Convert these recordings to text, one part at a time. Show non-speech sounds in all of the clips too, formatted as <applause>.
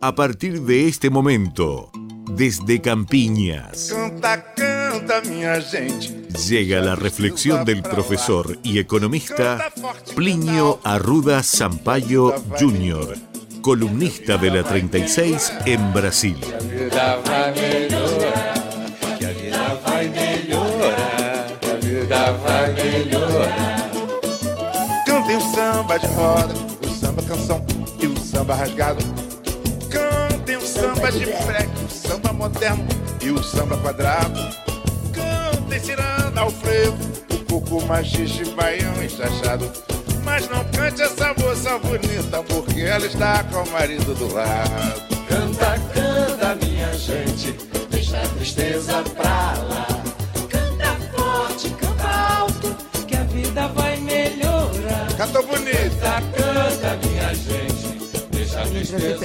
A partir de este momento, desde Campiñas, Canta, canta, minha gente. llega la reflexión del profesor y economista Plinio Arruda Sampaio Jr., columnista de la 36 en Brasil. Cantem o samba de roda, o samba canção e o samba rasgado. Samba de freque, o samba moderno e o samba quadrado. Cantem ciranda ao frevo, o coco machixe, baião e chachado. Mas não cante essa moça bonita, porque ela está com o marido do lado. Canta, canta,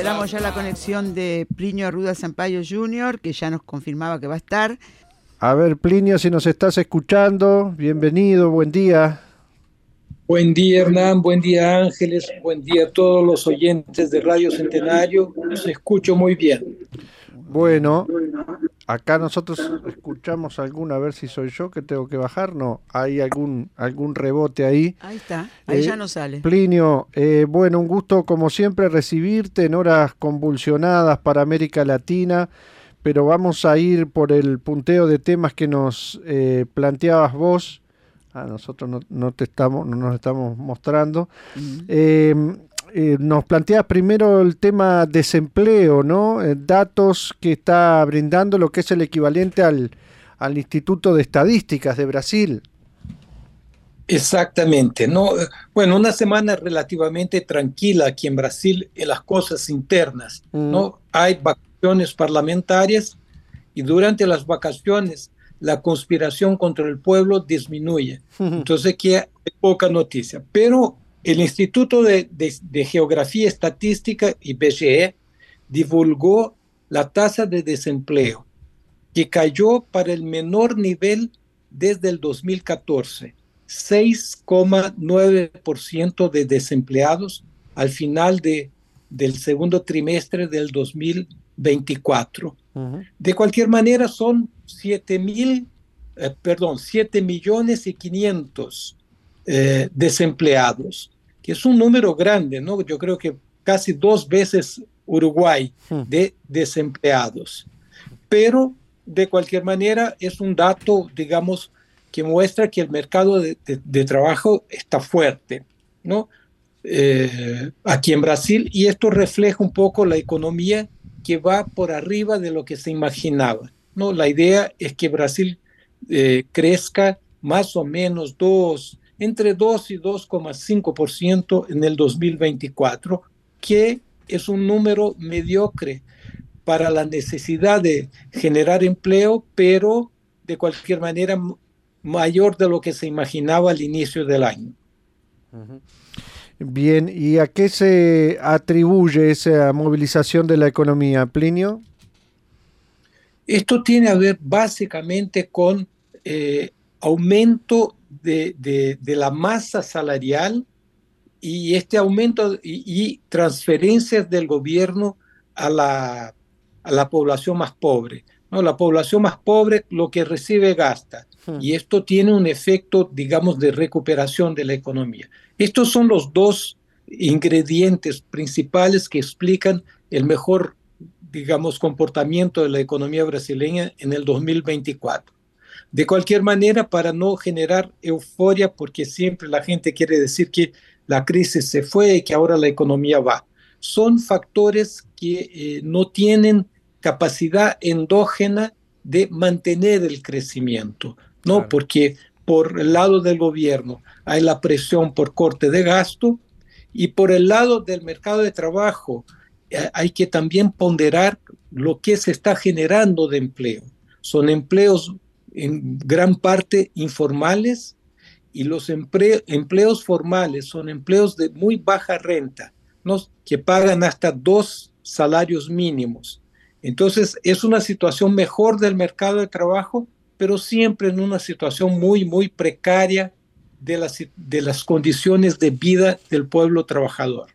esperamos ya la conexión de Plinio Arruda Sampaio Jr., que ya nos confirmaba que va a estar. A ver, Plinio, si nos estás escuchando, bienvenido, buen día. Buen día Hernán, buen día Ángeles, buen día a todos los oyentes de Radio Centenario. Los escucho muy bien. Bueno, acá nosotros escuchamos alguna, a ver si soy yo que tengo que bajar, no, hay algún, algún rebote ahí. Ahí está, ahí Eh, ya no sale. Plinio, eh, bueno, un gusto como siempre recibirte en horas convulsionadas para América Latina, pero vamos a ir por el punteo de temas que nos eh, planteabas vos. A nosotros no, no te estamos, no nos estamos mostrando. Eh, eh, nos planteas primero el tema desempleo, ¿no? Eh, datos que está brindando lo que es el equivalente al, al Instituto de Estadísticas de Brasil. Exactamente, ¿no? Bueno, una semana relativamente tranquila aquí en Brasil en las cosas internas, ¿no? Hay vacaciones parlamentarias y durante las vacaciones la conspiración contra el pueblo disminuye. <laughs> Entonces, que hay poca noticia. Pero el Instituto de, de- de Geografía y Estadística, IBGE, divulgó la tasa de desempleo, que cayó para el menor nivel desde el 2014. 6,9% de desempleados al final de, del segundo trimestre del 2024. De cualquier manera, son 7 mil, eh, perdón, 7 millones y 500 eh, desempleados, que es un número grande, ¿no? Yo creo que casi dos veces Uruguay de desempleados. Pero, de cualquier manera, es un dato, digamos, que muestra que el mercado de, de- de trabajo está fuerte, ¿no? Eh, aquí en Brasil, y esto refleja un poco la economía que va por arriba de lo que se imaginaba, ¿no? La idea es que Brasil eh, crezca más o menos dos, entre 2 y 2,5% en el 2024, que es un número mediocre para la necesidad de generar empleo, pero de cualquier manera mayor de lo que se imaginaba al inicio del año. Bien, ¿y a qué se atribuye esa movilización de la economía, Plinio? Esto tiene a ver básicamente con eh, aumento de, de- de la masa salarial y este aumento y, y transferencias del gobierno a la, a la población más pobre. ¿no? La población más pobre lo que recibe gasta y esto tiene un efecto, digamos, de recuperación de la economía. Estos son los dos ingredientes principales que explican el mejor, digamos, comportamiento de la economía brasileña en el 2024. De cualquier manera, para no generar euforia, porque siempre la gente quiere decir que la crisis se fue y que ahora la economía va, son factores que eh, no tienen capacidad endógena de mantener el crecimiento, ¿no? Porque por el lado del gobierno hay la presión por corte de gasto y por el lado del mercado de trabajo eh, hay que también ponderar lo que se está generando de empleo. Son empleos en gran parte informales y los emple- empleos formales son empleos de muy baja renta, que pagan hasta dos salarios mínimos. Entonces es una situación mejor del mercado de trabajo, pero siempre en una situación muy, muy precaria de las, de las condiciones de vida del pueblo trabajador.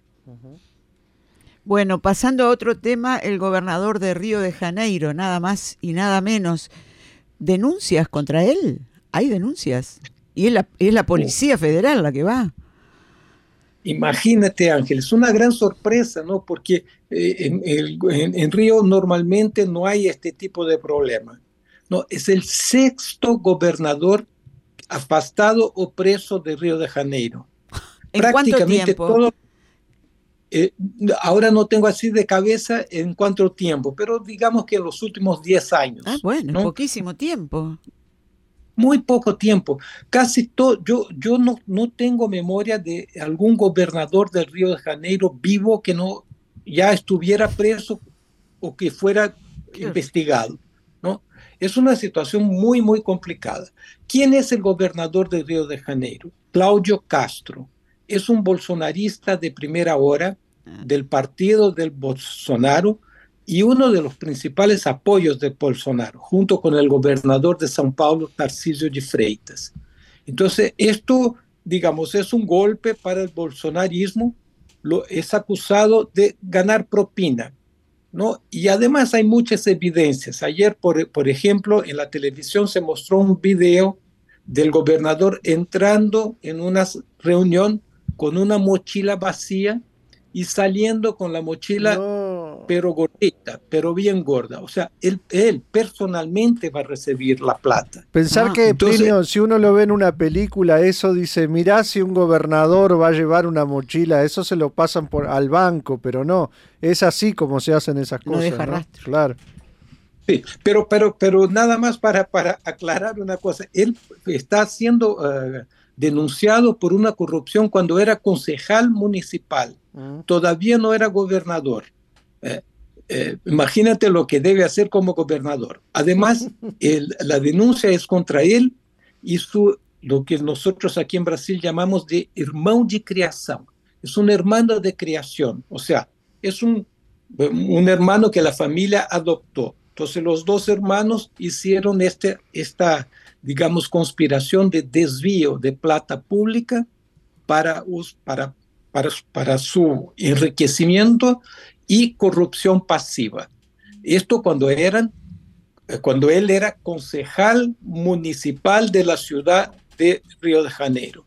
Bueno, pasando a otro tema, el gobernador de Río de Janeiro, nada más y nada menos, denuncias contra él. Hay denuncias. Y es la, es la Policía Federal la que va. Imagínate, Ángel, es una gran sorpresa, ¿no? Porque eh, en, en, Río normalmente no hay este tipo de problema. No, es el sexto gobernador afastado o preso de Río de Janeiro. ¿En Prácticamente todo. Eh, ahora no tengo así de cabeza en cuánto tiempo, pero digamos que en los últimos 10 años. Ah, bueno, poquísimo tiempo muy poco tiempo. Casi todo, yo, yo no, no tengo memoria de algún gobernador del Río de Janeiro vivo que no ya estuviera preso o que fuera investigado. ¿no? Es una situación muy, muy complicada. ¿Quién es el gobernador del Río de Janeiro? Claudio Castro. Es un bolsonarista de primera hora ah. del partido del Bolsonaro y uno de los principales apoyos de Bolsonaro, junto con el gobernador de São Paulo, Tarcísio de Freitas. Entonces, esto, digamos, es un golpe para el bolsonarismo, lo, es acusado de ganar propina, ¿no? Y además hay muchas evidencias. Ayer, por, por ejemplo, en la televisión se mostró un video del gobernador entrando en una reunión con una mochila vacía y saliendo con la mochila, pero gordita, pero bien gorda. O sea, él, él personalmente va a recibir la plata. Pensar ah, que, entonces, si uno lo ve en una película, eso dice, mirá si un gobernador va a llevar una mochila, eso se lo pasan por al banco, pero no, es así como se hacen esas cosas. Claro. Sí, pero, pero, pero nada más para, para aclarar una cosa, él está siendo eh, denunciado por una corrupción cuando era concejal municipal todavía no era gobernador. Eh, eh, imagínate lo que debe hacer como gobernador. Además, <laughs> la denuncia es contra él y su, lo que nosotros aquí en Brasil llamamos de hermano de creación. Es un hermano de creación, o sea, es un, un hermano que la familia adoptó. Entonces los dos hermanos hicieron este, esta, digamos, conspiración de desvío de plata pública para, para para, su enriquecimiento y corrupción pasiva. Esto cuando eran eh, cuando él era concejal municipal de la ciudad de Río de Janeiro.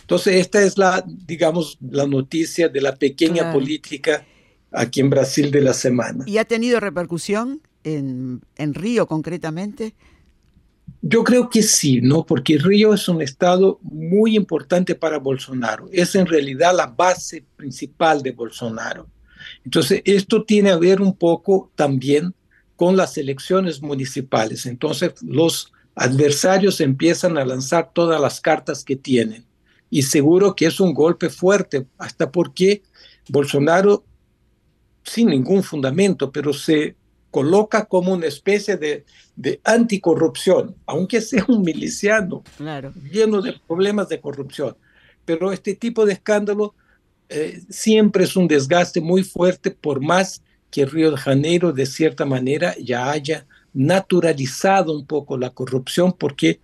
entonces esta es la, digamos, la noticia de la pequeña política aquí en Brasil de la semana. ¿Y ha tenido repercusión en, en Río concretamente? Yo creo que sí, ¿no? Porque Río es un estado muy importante para Bolsonaro. Es en realidad la base principal de Bolsonaro. Entonces, esto tiene a ver un poco también con las elecciones municipales. Entonces, los adversarios empiezan a lanzar todas las cartas que tienen. Y seguro que es un golpe fuerte, hasta porque Bolsonaro, sin ningún fundamento, pero se coloca como una especie de, de anticorrupción, aunque sea un miliciano lleno de problemas de corrupción. Pero este tipo de escándalo eh, siempre es un desgaste muy fuerte, por más que Río de Janeiro de cierta manera ya haya naturalizado un poco la corrupción, porque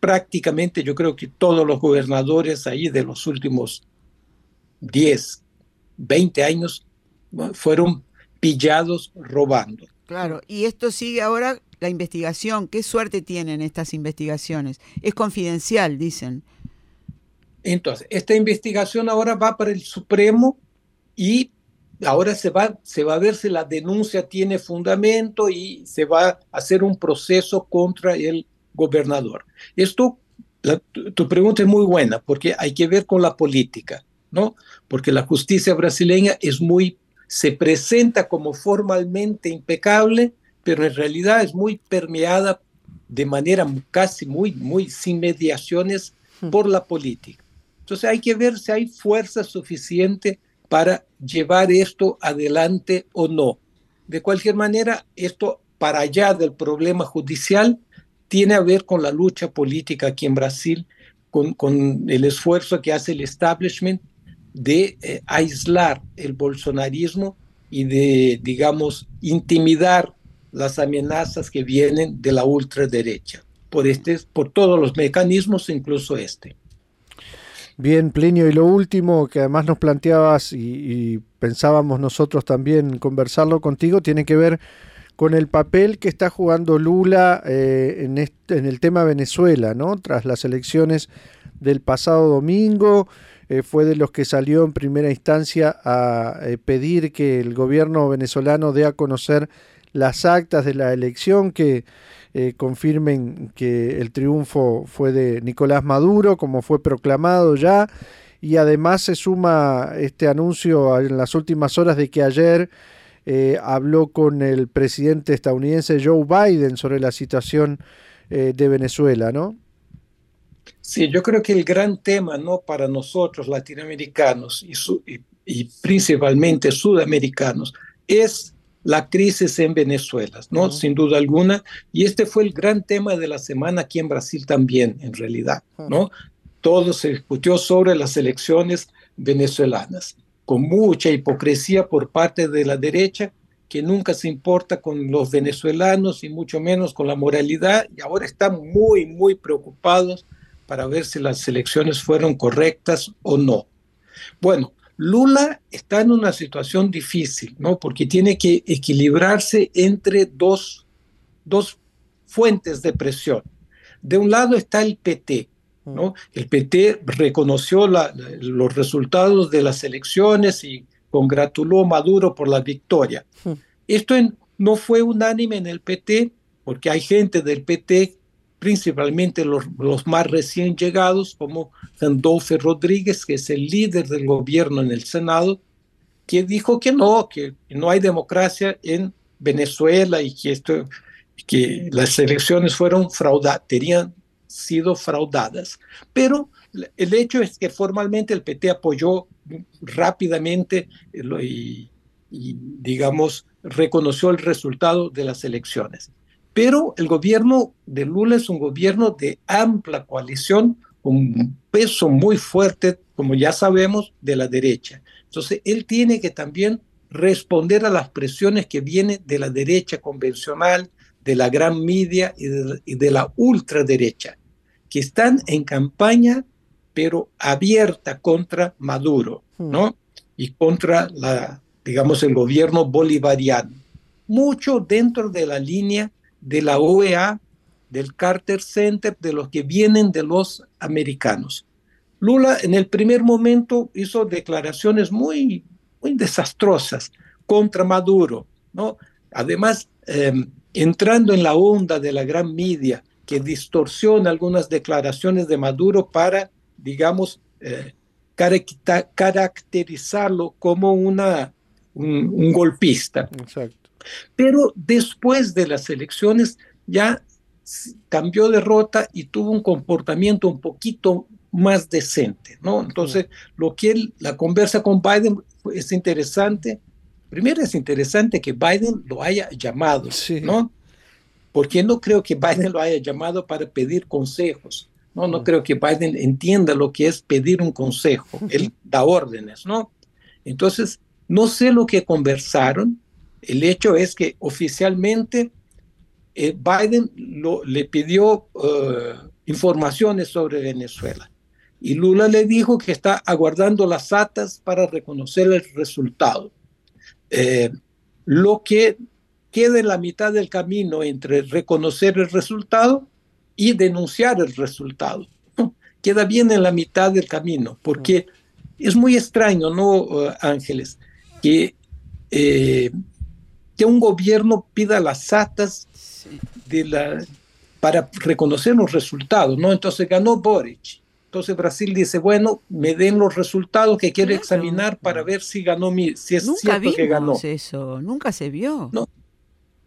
prácticamente yo creo que todos los gobernadores ahí de los últimos 10, 20 años fueron pillados robando. Claro, y esto sigue ahora la investigación. ¿Qué suerte tienen estas investigaciones? Es confidencial, dicen. Entonces, esta investigación ahora va para el Supremo y ahora se va, se va a ver si la denuncia tiene fundamento y se va a hacer un proceso contra el gobernador. Esto, tu pregunta es muy buena porque hay que ver con la política, ¿no? Porque la justicia brasileña es muy se presenta como formalmente impecable, pero en realidad es muy permeada de manera casi muy, muy sin mediaciones hmm. por la política. Entonces hay que ver si hay fuerza suficiente para llevar esto adelante o no. De cualquier manera, esto para allá del problema judicial tiene a ver con la lucha política aquí en Brasil, con, con el esfuerzo que hace el establishment de eh, aislar el bolsonarismo y de, digamos, intimidar las amenazas que vienen de la ultraderecha, por, este, por todos los mecanismos, incluso este. Bien, Plinio, y lo último que además nos planteabas y, pensábamos nosotros también conversarlo contigo, tiene que ver con el papel que está jugando Lula eh, en, en el tema Venezuela, ¿no? Tras las elecciones del pasado domingo, eh, fue de los que salió en primera instancia a eh, pedir que el gobierno venezolano dé a conocer las actas de la elección que eh, confirmen que el triunfo fue de Nicolás Maduro, como fue proclamado ya, y además se suma este anuncio en las últimas horas de que ayer habló con el presidente estadounidense Joe Biden sobre la situación de Venezuela, ¿no? Sí, yo creo que el gran tema ¿no? para nosotros latinoamericanos y, y, principalmente sudamericanos es la crisis en Venezuela, ¿no? Sin duda alguna. Y este fue el gran tema de la semana aquí en Brasil también, en realidad, ¿no? Todo se discutió sobre las elecciones venezolanas, con mucha hipocresía por parte de la derecha, que nunca se importa con los venezolanos y mucho menos con la moralidad, y ahora están muy, muy preocupados para ver si las elecciones fueron correctas o no. Bueno, Lula está en una situación difícil, ¿no? Porque tiene que equilibrarse entre dos, dos fuentes de presión. De un lado está el PT, ¿no? El PT reconoció los resultados de las elecciones y congratuló a Maduro por la victoria. Esto no fue unánime en el PT, porque hay gente del PT principalmente los, más recién llegados, como Randolfo Rodríguez, que es el líder del gobierno en el Senado, que dijo que no, que no hay democracia en Venezuela y que, esto, que las elecciones fueron fraudadas, tenían sido fraudadas. Pero el hecho es que formalmente el PT apoyó rápidamente y, y digamos, reconoció el resultado de las elecciones. Pero el gobierno de Lula es un gobierno de amplia coalición, con un peso muy fuerte, como ya sabemos, de la derecha. Entonces, él tiene que también responder a las presiones que vienen de la derecha convencional, de la gran media y de, la ultraderecha, que están en campaña, pero abierta contra Maduro, hmm. ¿no? Y contra la, digamos, el gobierno bolivariano. Mucho dentro de la línea de la OEA, del Carter Center, de los que vienen de los americanos. Lula en el primer momento hizo declaraciones muy, muy desastrosas contra Maduro, ¿no? Además, em, entrando en la onda de la gran media que distorsiona algunas declaraciones de Maduro para, digamos, eh, caracterizarlo como una, un, golpista. Exacto. Pero después de las elecciones ya cambió de rota y tuvo un comportamiento un poquito más decente, ¿no? Entonces, lo que él, la conversa con Biden es interesante. Primero es interesante que Biden lo haya llamado, ¿no? Porque no creo que Biden lo haya llamado para pedir consejos, ¿no? No creo que Biden entienda lo que es pedir un consejo. <laughs> Él da órdenes, ¿no? Entonces, no sé lo que conversaron, el hecho es que oficialmente eh, Biden le pidió eh, informaciones sobre Venezuela y Lula le dijo que está aguardando las atas para reconocer el resultado. Eh, lo que queda en la mitad del camino entre reconocer el resultado y denunciar el resultado. <laughs> Queda bien en la mitad del camino, porque es muy extraño, ¿no, Ángeles? Que que un gobierno pida las actas de la, para reconocer los resultados, ¿no? Entonces ganó Boric. Entonces Brasil dice, bueno, me den los resultados que quiero examinar para ver si ganó mi, si es nunca cierto que ganó. eso, nunca se vio. No,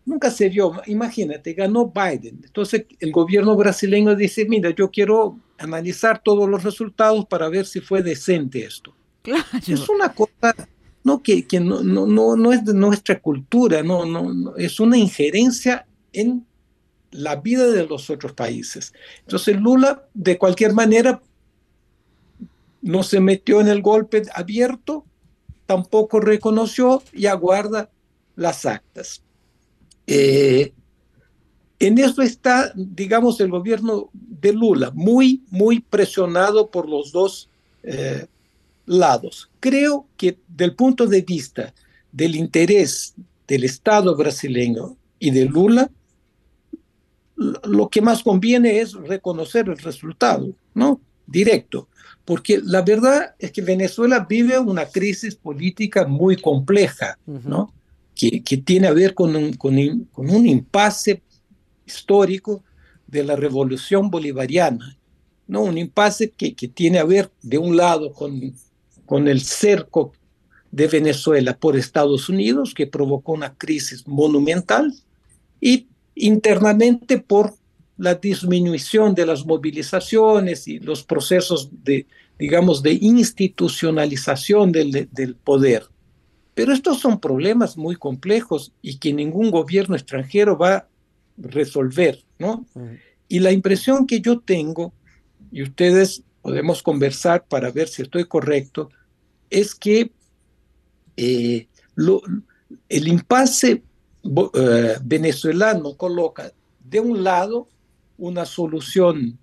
nunca se vio. Imagínate, ganó Biden. Entonces el gobierno brasileño dice, mira, yo quiero analizar todos los resultados para ver si fue decente esto. Claro. Es una cosa no, que, que no, no, no, es de nuestra cultura, no, no, es una injerencia en la vida de los otros países. Entonces Lula, de cualquier manera, no se metió en el golpe abierto, tampoco reconoció y aguarda las actas. Eh, en eso está, digamos, el gobierno de Lula, muy, muy presionado por los dos eh, lados. Creo que del punto de vista del interés del Estado brasileño y de Lula, lo que más conviene es reconocer el resultado, ¿no? Directo. Porque la verdad es que Venezuela vive una crisis política muy compleja, ¿no? Que, que, tiene a ver con un, con, con un impasse histórico de la revolución bolivariana, ¿no? Un impasse que, que tiene a ver, de un lado, con, con el cerco de Venezuela por Estados Unidos, que provocó una crisis monumental, y internamente por la disminución de las movilizaciones y los procesos de, digamos, de institucionalización del, del poder. Pero estos son problemas muy complejos y que ningún gobierno extranjero va a resolver, ¿no? Y la impresión que yo tengo, y ustedes podemos conversar para ver si estoy correcto, es que eh, el impasse eh, venezolano coloca de un lado una solución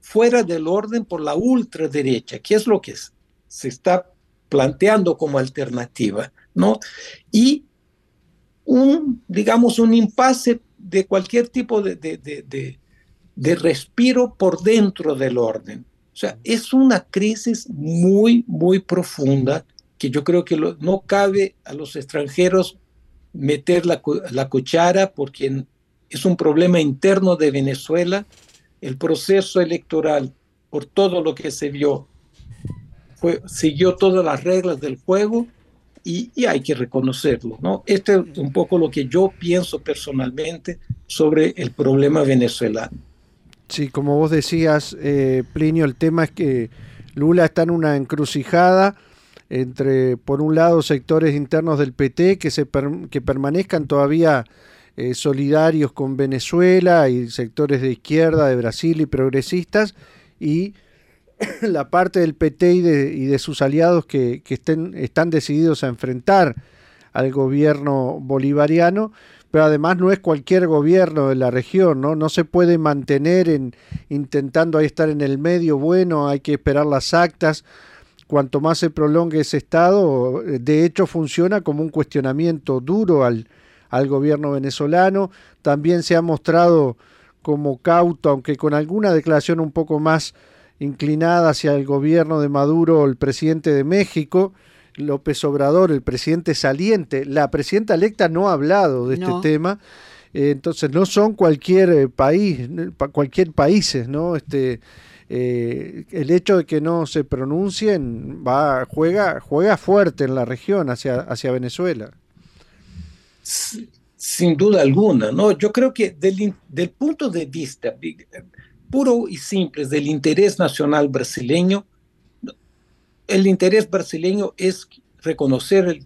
fuera del orden por la ultraderecha, que es lo que se está planteando como alternativa, ¿no? Y un, digamos, un impasse de cualquier tipo de, de, de, de, respiro por dentro del orden. O sea, es una crisis muy, muy profunda que yo creo que no cabe a los extranjeros meter la, la cuchara porque es un problema interno de Venezuela. El proceso electoral, por todo lo que se vio, fue, siguió todas las reglas del juego y, y, hay que reconocerlo. ¿no? Este es un poco lo que yo pienso personalmente sobre el problema venezolano. Sí, como vos decías, eh, Plinio, el tema es que Lula está en una encrucijada entre, por un lado, sectores internos del PT que, se que permanezcan todavía eh, solidarios con Venezuela y sectores de izquierda de Brasil y progresistas, y <coughs> la parte del PT y de, y de sus aliados que, que estén, están decididos a enfrentar al gobierno bolivariano, pero además no es cualquier gobierno de la región, ¿no? No se puede mantener en intentando ahí estar en el medio, bueno, hay que esperar las actas cuanto más se prolongue ese estado, de hecho funciona como un cuestionamiento duro al, al gobierno venezolano. También se ha mostrado como cauto, aunque con alguna declaración un poco más inclinada hacia el gobierno de Maduro, el presidente de México, López Obrador, el presidente saliente. La presidenta electa no ha hablado de este tema. Eh, entonces no son cualquier eh, país, cualquier países, ¿no? Este, eh, el hecho de que no se pronuncien va, juega, juega fuerte en la región hacia, hacia Venezuela. Sin duda alguna, ¿no? Yo creo que del, del punto de vista puro y simple del interés nacional brasileño, el interés brasileño es reconocer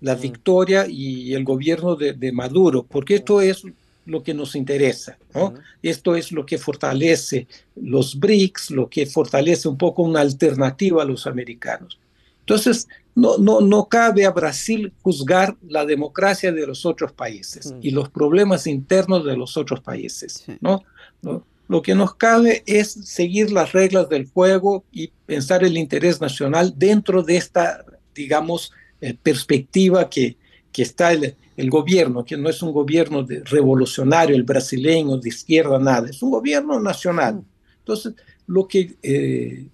la mm. victoria y el gobierno de, de Maduro, porque esto es lo que nos interesa. ¿no? Esto es lo que fortalece los BRICS, lo que fortalece un poco una alternativa a los americanos. Entonces, no, no, no cabe a Brasil juzgar la democracia de los otros países y los problemas internos de los otros países. ¿no? Lo que nos cabe es seguir las reglas del juego y pensar el interés nacional dentro de esta, digamos, eh, perspectiva que, que está el, el gobierno, que no es un gobierno de, revolucionario, el brasileño, de izquierda, nada, es un gobierno nacional. Entonces, lo que, eh,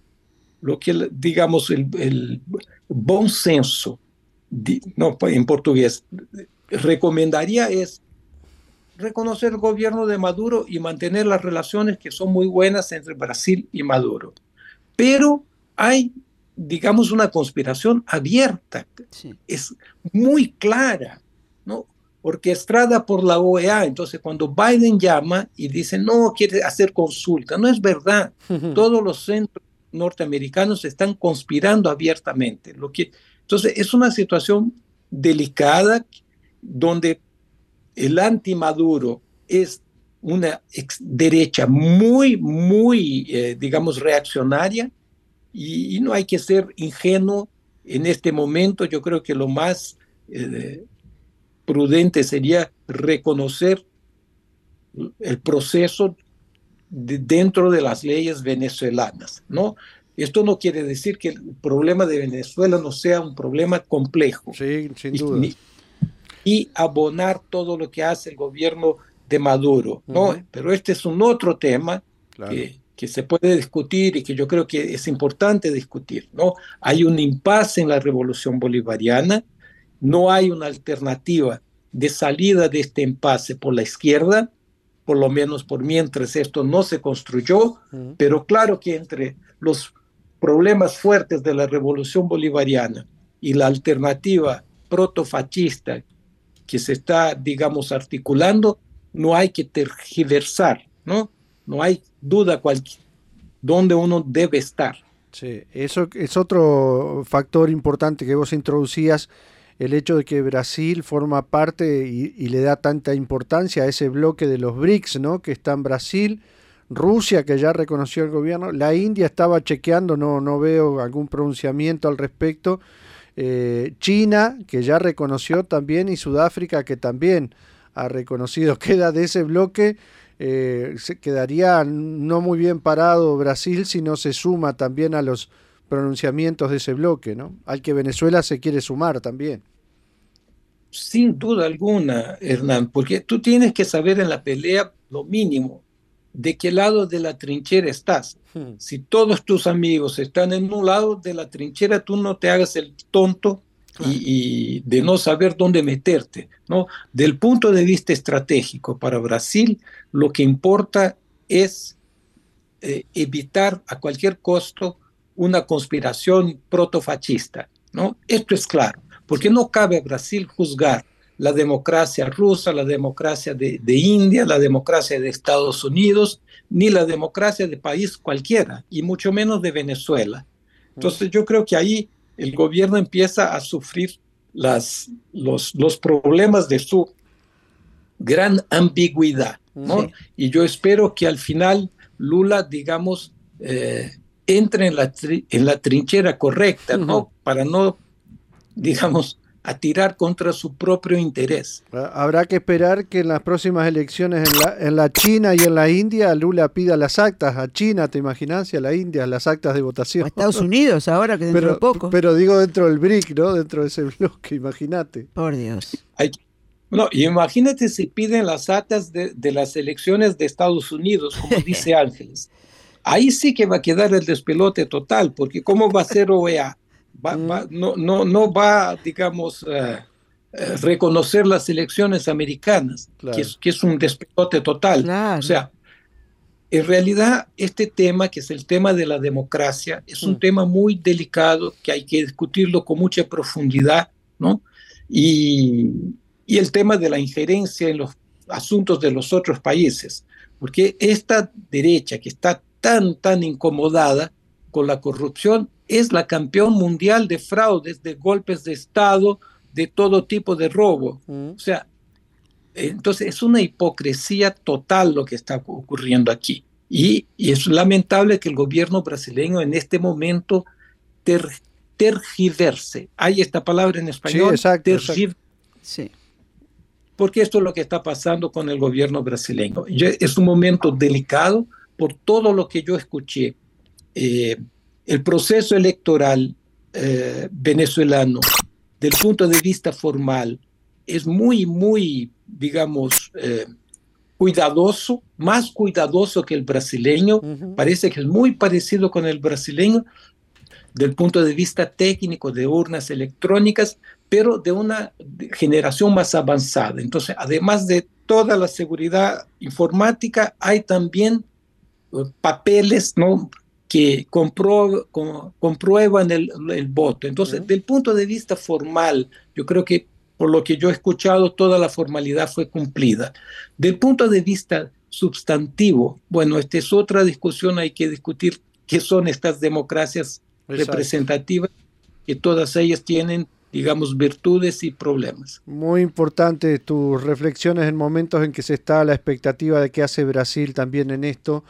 lo que digamos, el, el buen senso, no, en portugués, recomendaría es reconocer el gobierno de Maduro y mantener las relaciones que son muy buenas entre Brasil y Maduro. Pero hay, digamos, una conspiración abierta, es muy clara ¿no? orquestada por la OEA. Entonces, cuando Biden llama y dice, no, quiere hacer consulta, no es verdad. <laughs> Todos los centros norteamericanos están conspirando abiertamente. Lo que, entonces, es una situación delicada donde el anti-Maduro es una derecha muy, muy, eh, digamos, reaccionaria y, no hay que ser ingenuo en este momento. Yo creo que lo más eh, prudente sería reconocer el proceso dentro de las leyes venezolanas, ¿no? Esto no quiere decir que el problema de Venezuela no sea un problema complejo. Sí, sin duda. Y, abonar todo lo que hace el gobierno de Maduro, ¿no? Pero este es un otro tema que, que, se puede discutir y que yo creo que es importante discutir, ¿no? Hay un impasse en la revolución bolivariana, no hay una alternativa de salida de este impasse por la izquierda, por lo menos por mientras esto no se construyó, pero claro que entre los problemas fuertes de la revolución bolivariana y la alternativa protofascista que se está, digamos, articulando, no hay que tergiversar, ¿no? No hay duda cualquier dónde uno debe estar. Sí, eso es otro factor importante que vos introducías el hecho de que Brasil forma parte y, le da tanta importancia a ese bloque de los BRICS, ¿no? Que está en Brasil, Rusia, que ya reconoció el gobierno, la India estaba chequeando, no, no veo algún pronunciamiento al respecto, eh, China, que ya reconoció también, y Sudáfrica, que también ha reconocido, <laughs> queda de ese bloque. Eh, quedaría no muy bien parado Brasil si no se suma también a los pronunciamientos de ese bloque, ¿no? Al que Venezuela se quiere sumar también. Sin duda alguna, Hernán, porque tú tienes que saber en la pelea lo mínimo, de qué lado de la trinchera estás. Hmm. Si todos tus amigos están en un lado de la trinchera, tú no te hagas el tonto y, de no saber dónde meterte. ¿no? Del punto de vista estratégico para Brasil, lo que importa es eh, evitar a cualquier costo una conspiración protofascista. ¿no? Esto es claro porque no cabe a Brasil juzgar la democracia rusa, la democracia de, India, la democracia de Estados Unidos, ni la democracia de país cualquiera, y mucho menos de Venezuela. Entonces yo creo que ahí el gobierno empieza a sufrir las, los, los problemas de su gran ambigüedad. Y yo espero que al final Lula, digamos, eh, entre en la, en la trinchera correcta, ¿no? Para no digamos, a tirar contra su propio interés. Habrá que esperar que en las próximas elecciones en la, en la China y en la India Lula pida las actas a China, ¿te imaginas? Y a la India las actas de votación. A Estados Unidos ahora que dentro pero, de poco. Pero digo dentro del BRIC, ¿no? Dentro de ese bloque, imagínate. Por Dios. no, imagínate si piden las actas de, de las elecciones de Estados Unidos, como dice <laughs> Ángeles. Ahí sí que va a quedar el despelote total, porque ¿cómo va a ser OEA? No, no, no va, digamos, eh, eh, reconocer las elecciones americanas, que, es, que, es, un despelote total. O sea, en realidad este tema, que es el tema de la democracia, es un mm. tema muy delicado que hay que discutirlo con mucha profundidad, ¿no? Y, y el tema de la injerencia en los asuntos de los otros países, porque esta derecha que está tan, tan incomodada con la corrupción es la campeón mundial de fraudes, de golpes de Estado, de todo tipo de robo. Mm. O sea, entonces es una hipocresía total lo que está ocurriendo aquí. Y, es lamentable que el gobierno brasileño en este momento tergiverse. Hay esta palabra en español. Sí, exacto, Sí. Porque esto es lo que está pasando con el gobierno brasileño. Es un momento delicado por todo lo que yo escuché. Eh, el proceso electoral eh, venezolano, del punto de vista formal, es muy, muy, digamos, eh, cuidadoso, más cuidadoso que el brasileño, parece que es muy parecido con el brasileño, del punto de vista técnico de urnas electrónicas, pero de una generación más avanzada. Entonces, además de toda la seguridad informática, hay también eh, papeles ¿no? Que comprueban el, voto. Entonces, desde el punto de vista formal, yo creo que por lo que yo he escuchado, toda la formalidad fue cumplida. Del punto de vista sustantivo, bueno, esta es otra discusión, hay que discutir qué son estas democracias representativas, que todas ellas tienen digamos, virtudes y problemas. Muy importante tus reflexiones en momentos en que se está a la expectativa de qué hace Brasil también en esto.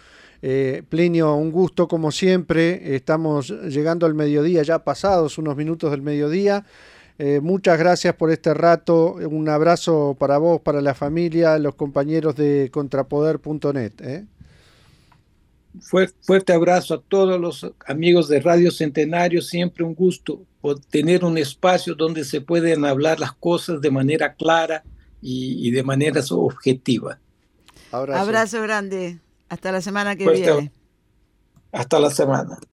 Eh, Plinio, un gusto como siempre. Estamos llegando al mediodía, ya pasados unos minutos del mediodía. Eh, muchas gracias por este rato. Un abrazo para vos, para la familia, los compañeros de contrapoder.net. ¿eh? Fuerte abrazo a todos los amigos de Radio Centenario. Siempre un gusto por tener un espacio donde se pueden hablar las cosas de manera clara y, de manera objetiva. Abrazo grande. Hasta la semana que pues viene. Hasta la semana.